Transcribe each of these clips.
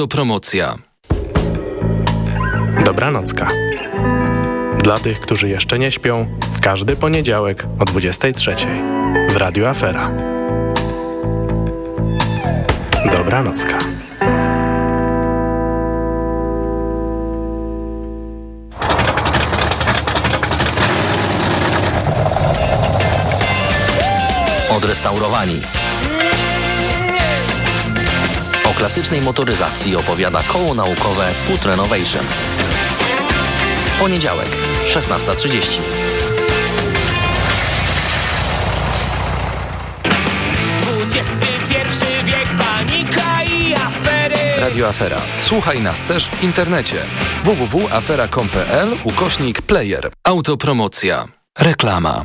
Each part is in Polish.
Autopromocja. Dobranocka. Dla tych, którzy jeszcze nie śpią, w każdy poniedziałek o 23 w Radiu Afera. Dobranocka. Odrestaurowani. Klasycznej motoryzacji opowiada koło naukowe Put Renovation. Poniedziałek, 16.30. wiek, panika i afery. Radio Afera. Słuchaj nas też w internecie. www.afera.com.pl ukośnik player. Autopromocja. Reklama.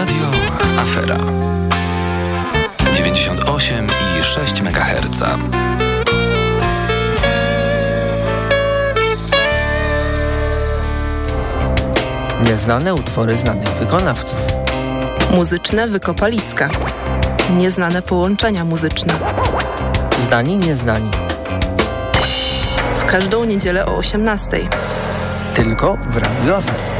Radio Afera 98,6 MHz. Nieznane utwory znanych wykonawców. Muzyczne wykopaliska. Nieznane połączenia muzyczne. Znani, nieznani. W każdą niedzielę o 18. Tylko w Radio Afera.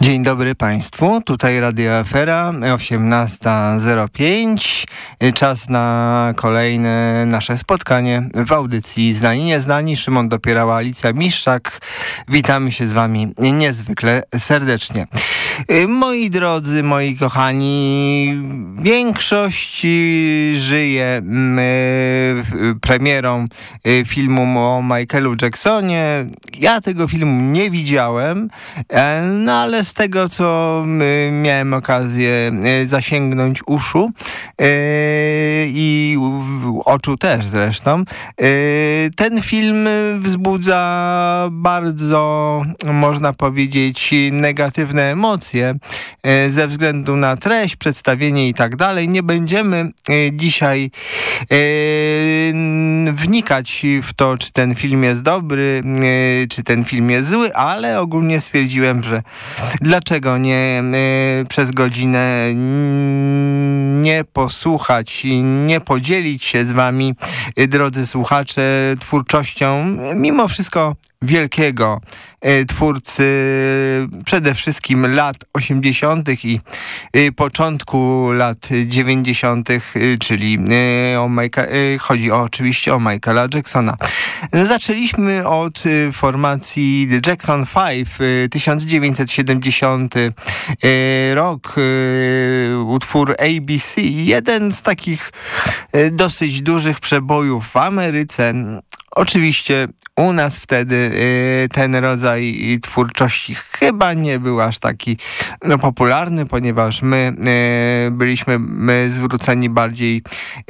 Dobry Państwu, tutaj Radio Afera 18.05. Czas na kolejne nasze spotkanie w audycji Znani Nieznani. Szymon Dopierała, Alicja Miszczak. Witamy się z Wami niezwykle serdecznie. Moi drodzy, moi kochani, większość żyje premierą filmu o Michaelu Jacksonie. Ja tego filmu nie widziałem, e, no ale tego, co miałem okazję e, zasięgnąć uszu e, i oczu też zresztą, ten film wzbudza bardzo, można powiedzieć, negatywne emocje ze względu na treść, przedstawienie i tak dalej. Nie będziemy dzisiaj wnikać w to, czy ten film jest dobry, czy ten film jest zły, ale ogólnie stwierdziłem, że dlaczego nie przez godzinę nie posłuchać i nie podzielić się z wami, y, drodzy słuchacze, twórczością? Mimo wszystko wielkiego y, twórcy przede wszystkim lat 80. i początku lat 90., czyli o Majka, chodzi o, oczywiście o Michaela Jacksona. Zaczęliśmy od formacji The Jackson 5, 1970 rok, utwór ABC, jeden z takich dosyć dużych przebojów w Ameryce. Oczywiście u nas wtedy y, ten rodzaj twórczości chyba nie był aż taki no, popularny, ponieważ my y, byliśmy my zwróceni bardziej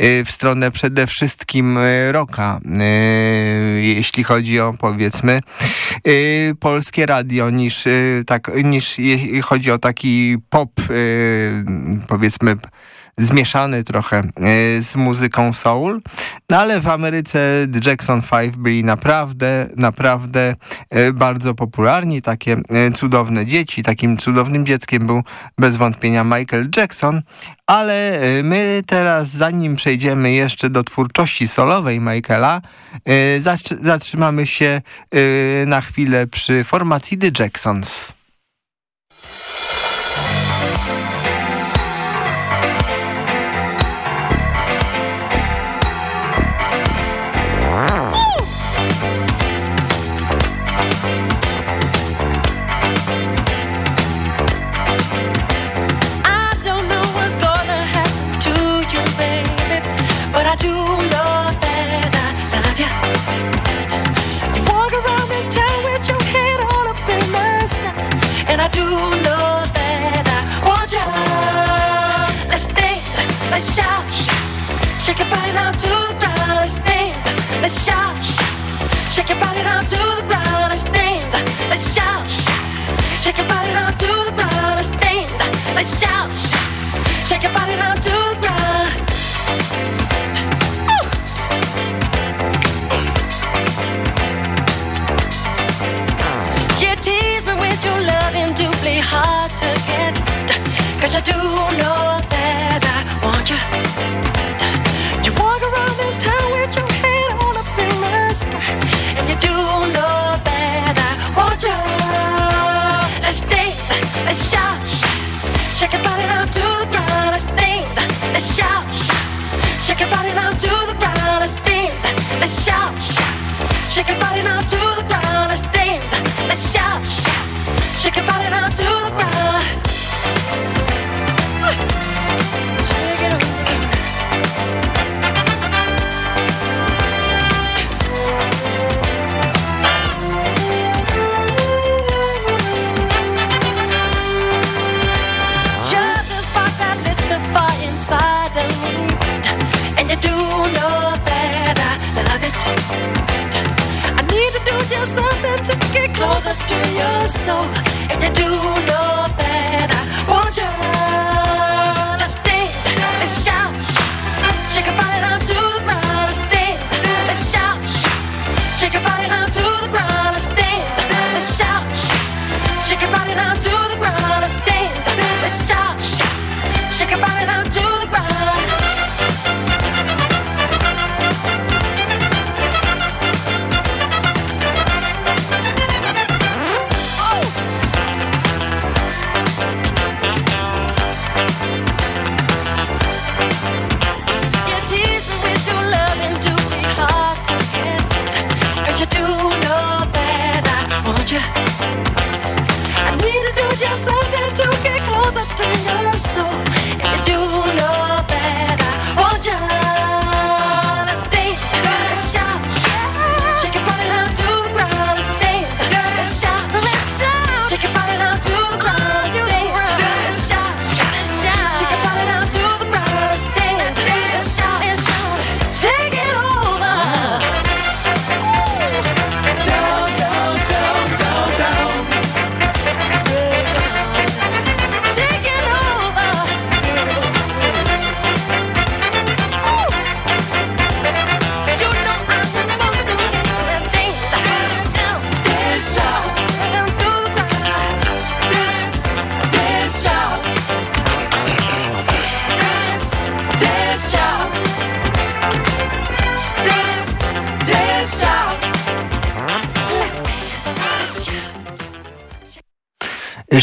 y, w stronę przede wszystkim rocka, jeśli chodzi o powiedzmy polskie radio, niż, tak, niż chodzi o taki pop, powiedzmy zmieszany trochę e, z muzyką soul, no ale w Ameryce The Jackson 5 byli naprawdę, naprawdę e, bardzo popularni, takie e, cudowne dzieci, takim cudownym dzieckiem był bez wątpienia Michael Jackson, ale my teraz, zanim przejdziemy jeszcze do twórczości solowej Michaela, zatrzymamy się na chwilę przy formacji The Jacksons. to the ground dance. Let's shout. Shake your body to the ground dance. Let's shout. Shake to the ground dance. Let's shout.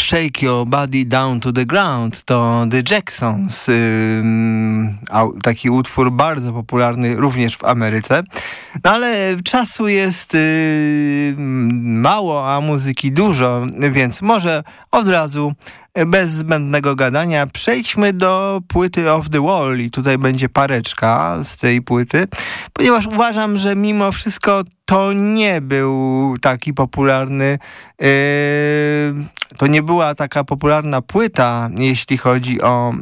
Shake Your Body Down to the Ground to The Jacksons, taki utwór bardzo popularny również w Ameryce. No ale czasu jest y, mało, a muzyki dużo, więc może od razu bez zbędnego gadania przejdźmy do płyty Off the Wall i tutaj będzie pareczka z tej płyty, ponieważ uważam, że mimo wszystko to nie był taki popularny, yy, to nie była taka popularna płyta, jeśli chodzi o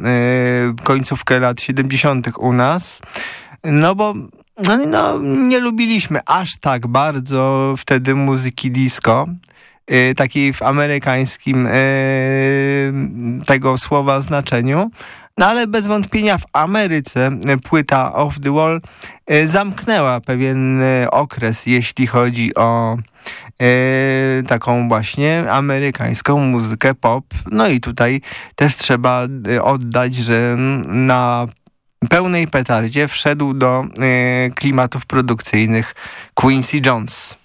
końcówkę lat 70. u nas, no bo no, no, nie lubiliśmy aż tak bardzo wtedy muzyki disco. Y, takiej w amerykańskim y, tego słowa znaczeniu. No ale bez wątpienia w Ameryce płyta Off the Wall y, zamknęła pewien okres, jeśli chodzi o taką właśnie amerykańską muzykę pop. No i tutaj też trzeba oddać, że na pełnej petardzie wszedł do klimatów produkcyjnych Quincy Jones.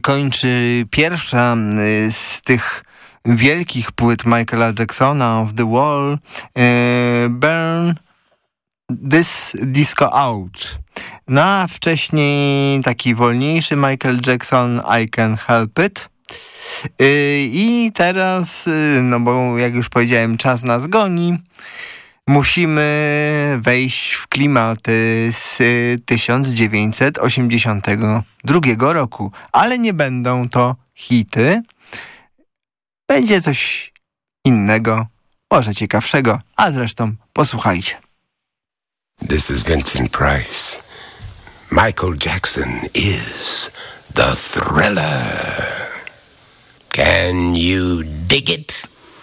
Kończy pierwsza y, z tych wielkich płyt Michaela Jacksona of the Wall y, Burn This Disco Out. No wcześniej taki wolniejszy Michael Jackson I Can Help It. Y, I teraz, no bo jak już powiedziałem, czas nas goni musimy wejść w klimaty z 1982 roku, ale nie będą to hity. Będzie coś innego, może ciekawszego, a zresztą posłuchajcie. This is Vincent Price. Michael Jackson is the thriller. Can you dig it?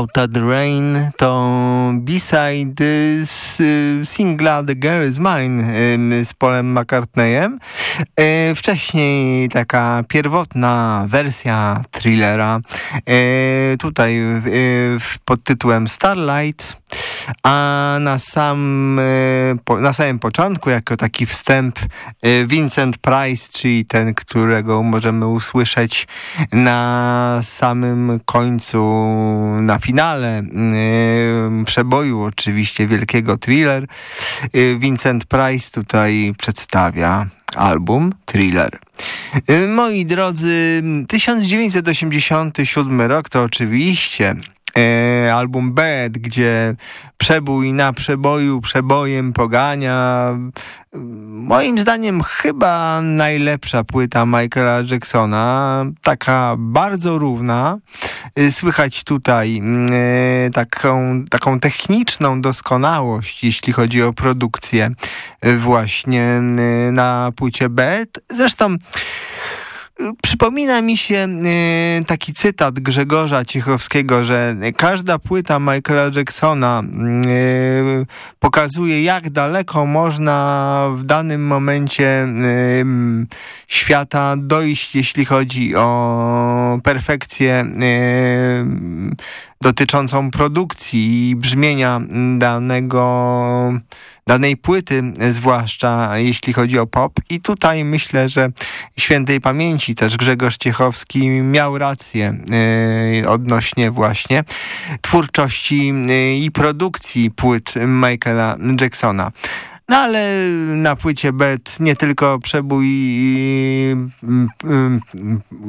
Out the Rain to B-side z singla The Girl Is Mine z Polem McCartneyem. E, wcześniej taka pierwotna wersja thrillera, e, tutaj pod tytułem Starlight, a na, sam, e, na samym początku, jako taki wstęp, Vincent Price, czyli ten, którego możemy usłyszeć na samym końcu, na finale przeboju oczywiście wielkiego thriller. Vincent Price tutaj przedstawia album Thriller. Y, moi drodzy, 1987 rok to oczywiście album Bad, gdzie przebój na przeboju, przebojem pogania. Moim zdaniem chyba najlepsza płyta Michaela Jacksona, taka bardzo równa. Słychać tutaj e, taką, taką techniczną doskonałość, jeśli chodzi o produkcję właśnie e, na płycie Bad. Zresztą Przypomina mi się y, taki cytat Grzegorza Ciechowskiego, że każda płyta Michaela Jacksona y, pokazuje, jak daleko można w danym momencie y, świata dojść, jeśli chodzi o perfekcję dotyczącą produkcji i brzmienia danego danej płyty, zwłaszcza jeśli chodzi o pop. I tutaj myślę, że świętej pamięci też Grzegorz Ciechowski miał rację yy, odnośnie właśnie twórczości yy, i produkcji płyt Michaela Jacksona. No ale na płycie Bet nie tylko przebój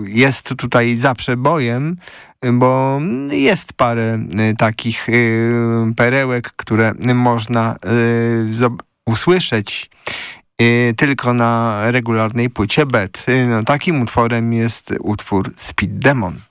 jest tutaj za przebojem, bo jest parę takich y, perełek, które można y, usłyszeć y, tylko na regularnej płycie Bet. No, takim utworem jest utwór Speed Demon.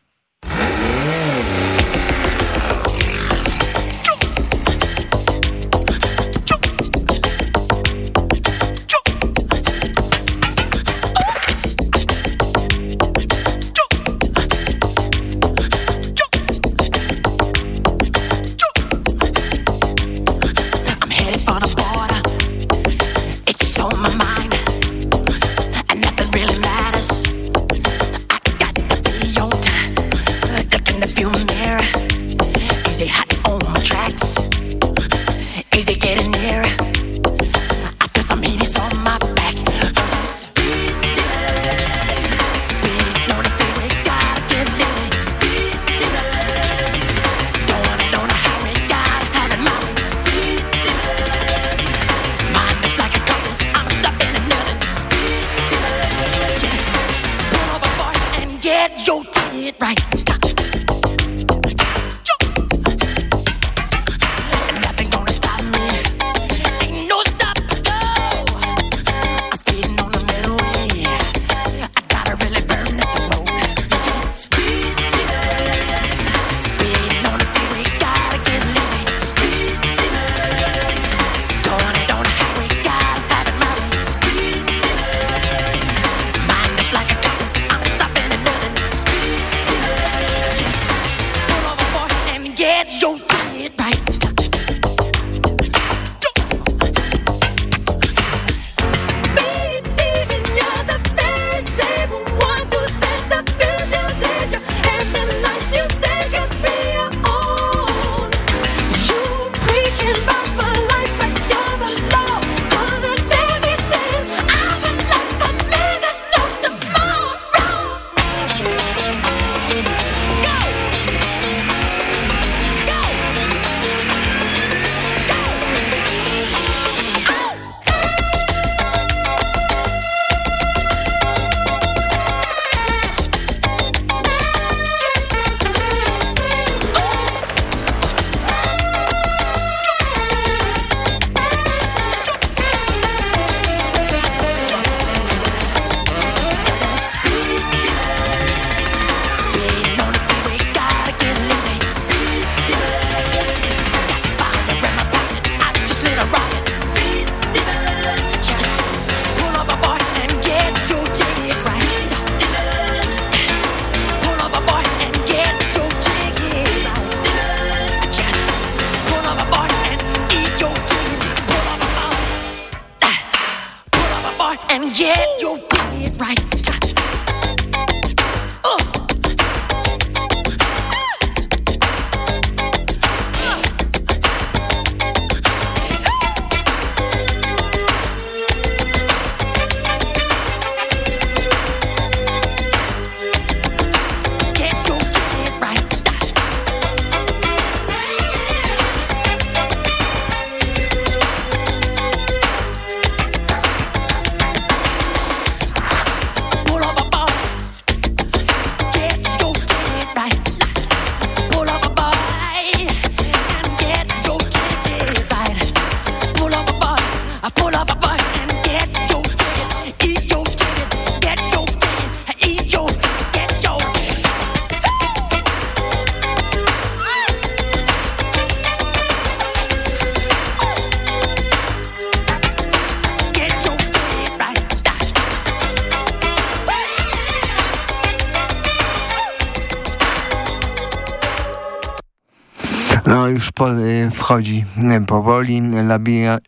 Już po, wchodzi powoli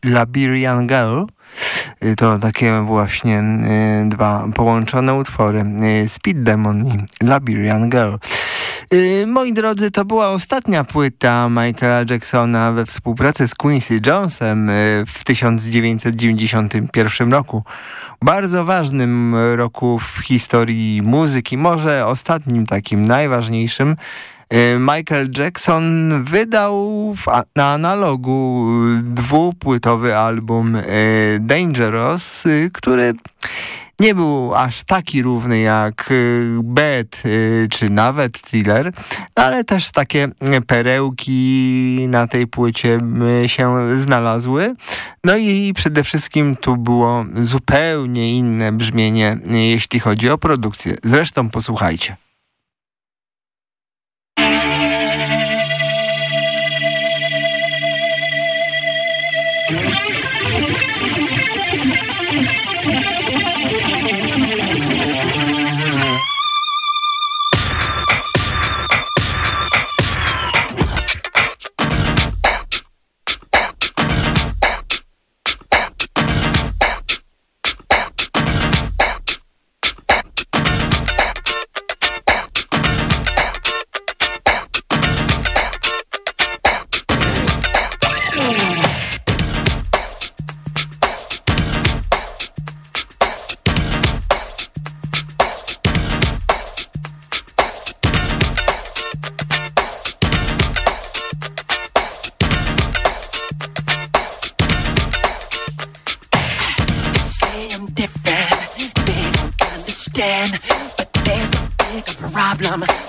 Labirian Girl. To takie właśnie dwa połączone utwory. Speed Demon i Labirian Girl. Moi drodzy, to była ostatnia płyta Michaela Jacksona we współpracy z Quincy Jonesem w 1991 roku. Bardzo ważnym roku w historii muzyki, może ostatnim takim najważniejszym. Y, Michael Jackson wydał na analogu dwupłytowy album y, Dangerous, y, który nie był aż taki równy jak Bad czy nawet Thriller, ale też takie perełki na tej płycie się znalazły. No i przede wszystkim tu było zupełnie inne brzmienie, jeśli chodzi o produkcję. Zresztą posłuchajcie. time.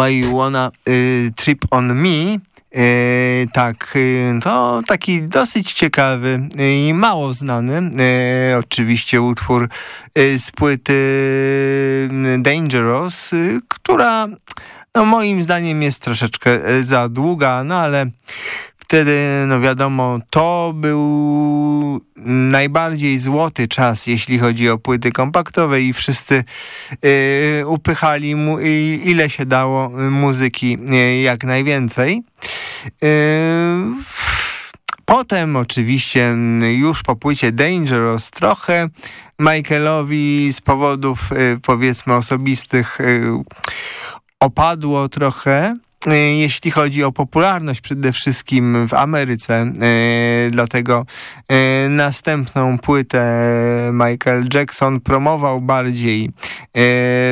Why You Wanna y, Trip On Me. Y, tak, y, to taki dosyć ciekawy i mało znany. oczywiście utwór z płyty Dangerous, która no, moim zdaniem jest troszeczkę za długa, no ale wtedy, no wiadomo, to był najbardziej złoty czas, jeśli chodzi o płyty kompaktowe i wszyscy y, upychali mu, y, ile się dało muzyki y, jak najwięcej. Y, potem oczywiście już po płycie Dangerous trochę Michaelowi z powodów y, powiedzmy osobistych y, opadło trochę, jeśli chodzi o popularność przede wszystkim w Ameryce. E, dlatego e, następną płytę Michael Jackson promował bardziej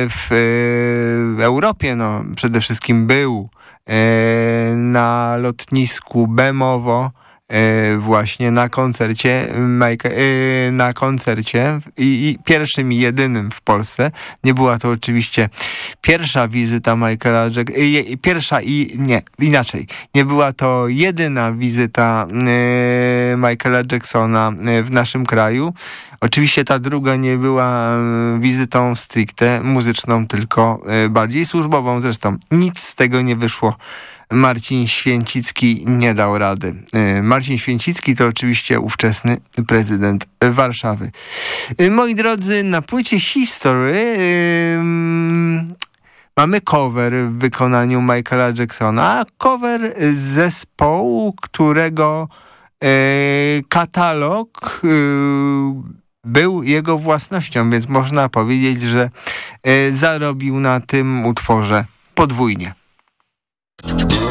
w Europie. No, przede wszystkim był na lotnisku Bemowo właśnie na koncercie, e, na koncercie i, i, pierwszym i jedynym w Polsce. Nie była to oczywiście pierwsza wizyta Michaela Jacksona, e, pierwsza i nie, inaczej. Nie była to jedyna wizyta Michaela Jacksona w naszym kraju. Oczywiście ta druga nie była wizytą stricte muzyczną, tylko bardziej służbową. Zresztą nic z tego nie wyszło Marcin Święcicki nie dał rady. E, Marcin Święcicki to oczywiście ówczesny prezydent Warszawy. E, moi drodzy, na płycie History yy, mamy cover w wykonaniu Michaela Jacksona, cover zespołu, którego katalog był jego własnością, więc można powiedzieć, że zarobił na tym utworze podwójnie. Thank you.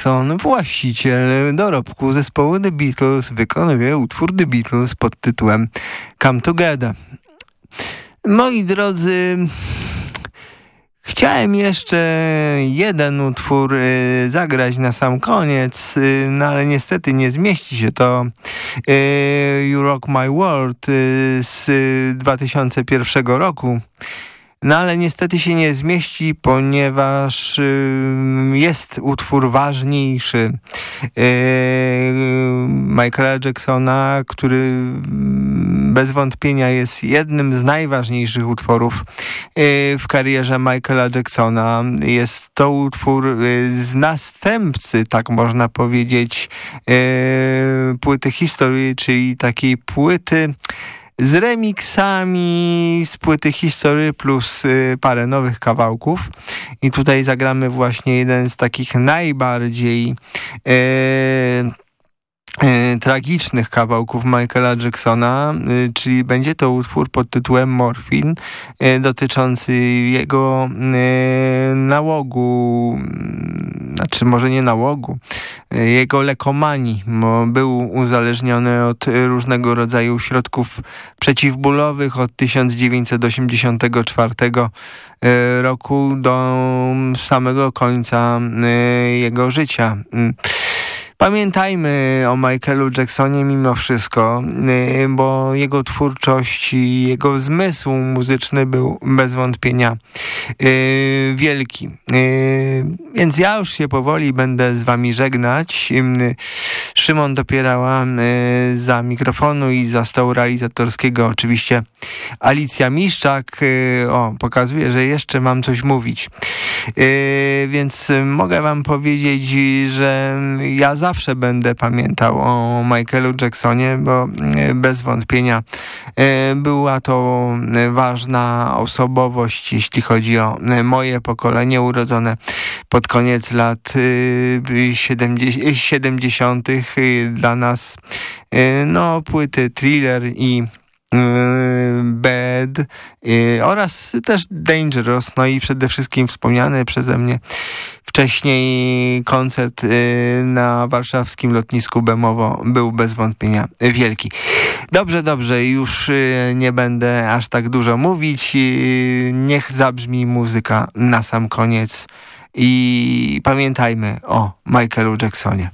Jackson, właściciel dorobku zespołu The Beatles, wykonuje utwór The Beatles pod tytułem Come Together. Moi drodzy, chciałem jeszcze jeden utwór y, zagrać na sam koniec, y, no ale niestety nie zmieści się to y, You Rock My World z 2001 roku. No ale niestety się nie zmieści, ponieważ y, jest utwór ważniejszy y, Michaela Jacksona, który bez wątpienia jest jednym z najważniejszych utworów y, w karierze Michaela Jacksona. Jest to utwór z następcy, tak można powiedzieć, płyty historii, czyli takiej płyty z remixami z płyty History plus y, parę nowych kawałków. I tutaj zagramy właśnie jeden z takich najbardziej y, y, tragicznych kawałków Michaela Jacksona, y, czyli będzie to utwór pod tytułem Morfin, y, dotyczący jego nałogu znaczy może nie nałogu, jego lekomanii, bo był uzależniony od różnego rodzaju środków przeciwbólowych od 1984 e, roku do samego końca e, jego życia. Pamiętajmy o Michaelu Jacksonie mimo wszystko, y, bo jego twórczość i jego zmysł muzyczny był bez wątpienia y, wielki. Y, więc ja już się powoli będę z wami żegnać. Szymon Dopierała za mikrofonu i za stołu realizatorskiego oczywiście Alicja Miszczak. O, pokazuje, że jeszcze mam coś mówić. Więc mogę wam powiedzieć, że ja za zawsze będę pamiętał o Michaelu Jacksonie, bo e, bez wątpienia e, była to e, ważna osobowość, jeśli chodzi o moje pokolenie urodzone pod koniec lat 70. Dla nas no, płyty Thriller i Bad oraz też Dangerous, no i przede wszystkim wspomniany przeze mnie wcześniej koncert na warszawskim lotnisku Bemowo był bez wątpienia wielki. Dobrze, dobrze, już nie będę aż tak dużo mówić. Niech zabrzmi muzyka na sam koniec i pamiętajmy o Michaelu Jacksonie.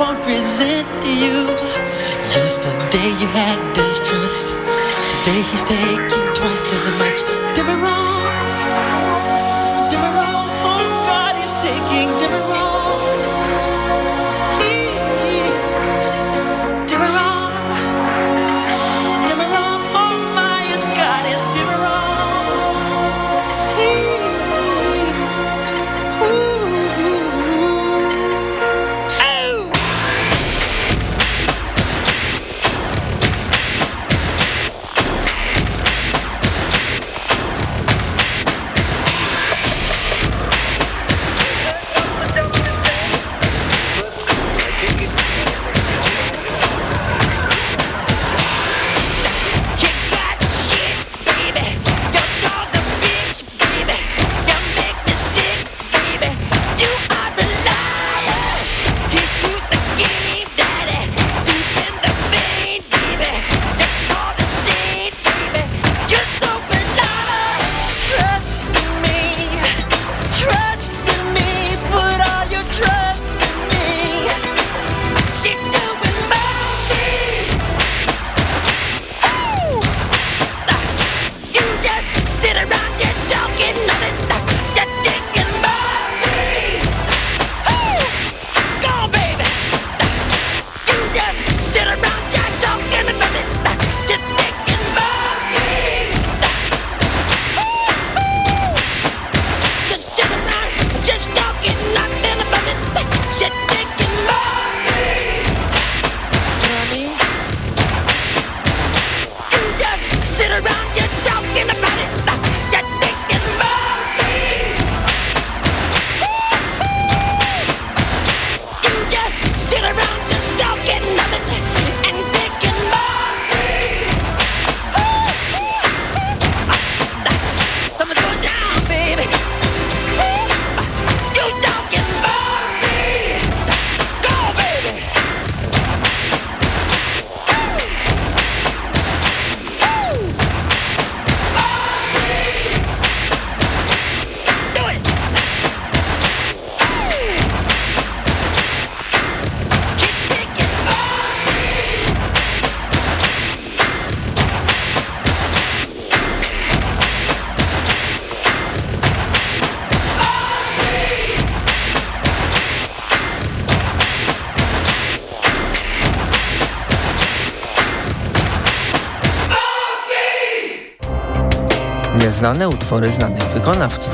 won't resent you. Yesterday you had distrust. Today he's taking twice as much. Did me wrong. wybrane utwory znanych wykonawców.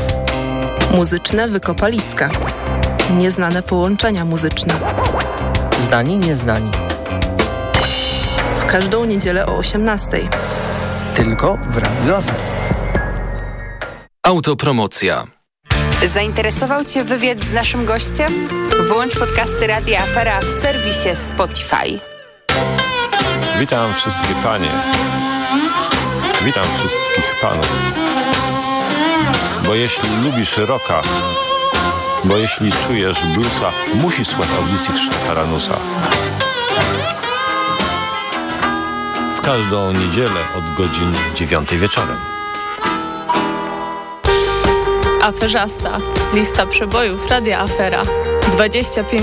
Muzyczne wykopaliska. Nieznane połączenia muzyczne. Znani, nieznani. W każdą niedzielę o 18:00. Tylko w Radio Afer. Autopromocja. Zainteresował Cię wywiad z naszym gościem? Włącz podcasty Radia Afera w serwisie Spotify. Witam wszystkie panie. Witam wszystkich panów. Bo jeśli lubisz rocka, bo jeśli czujesz bluesa, musisz słuchać audycji Krzysztofa Ranusa. W każdą niedzielę od godzin 9 wieczorem. Aferzasta. Lista przebojów Radia Afera. 25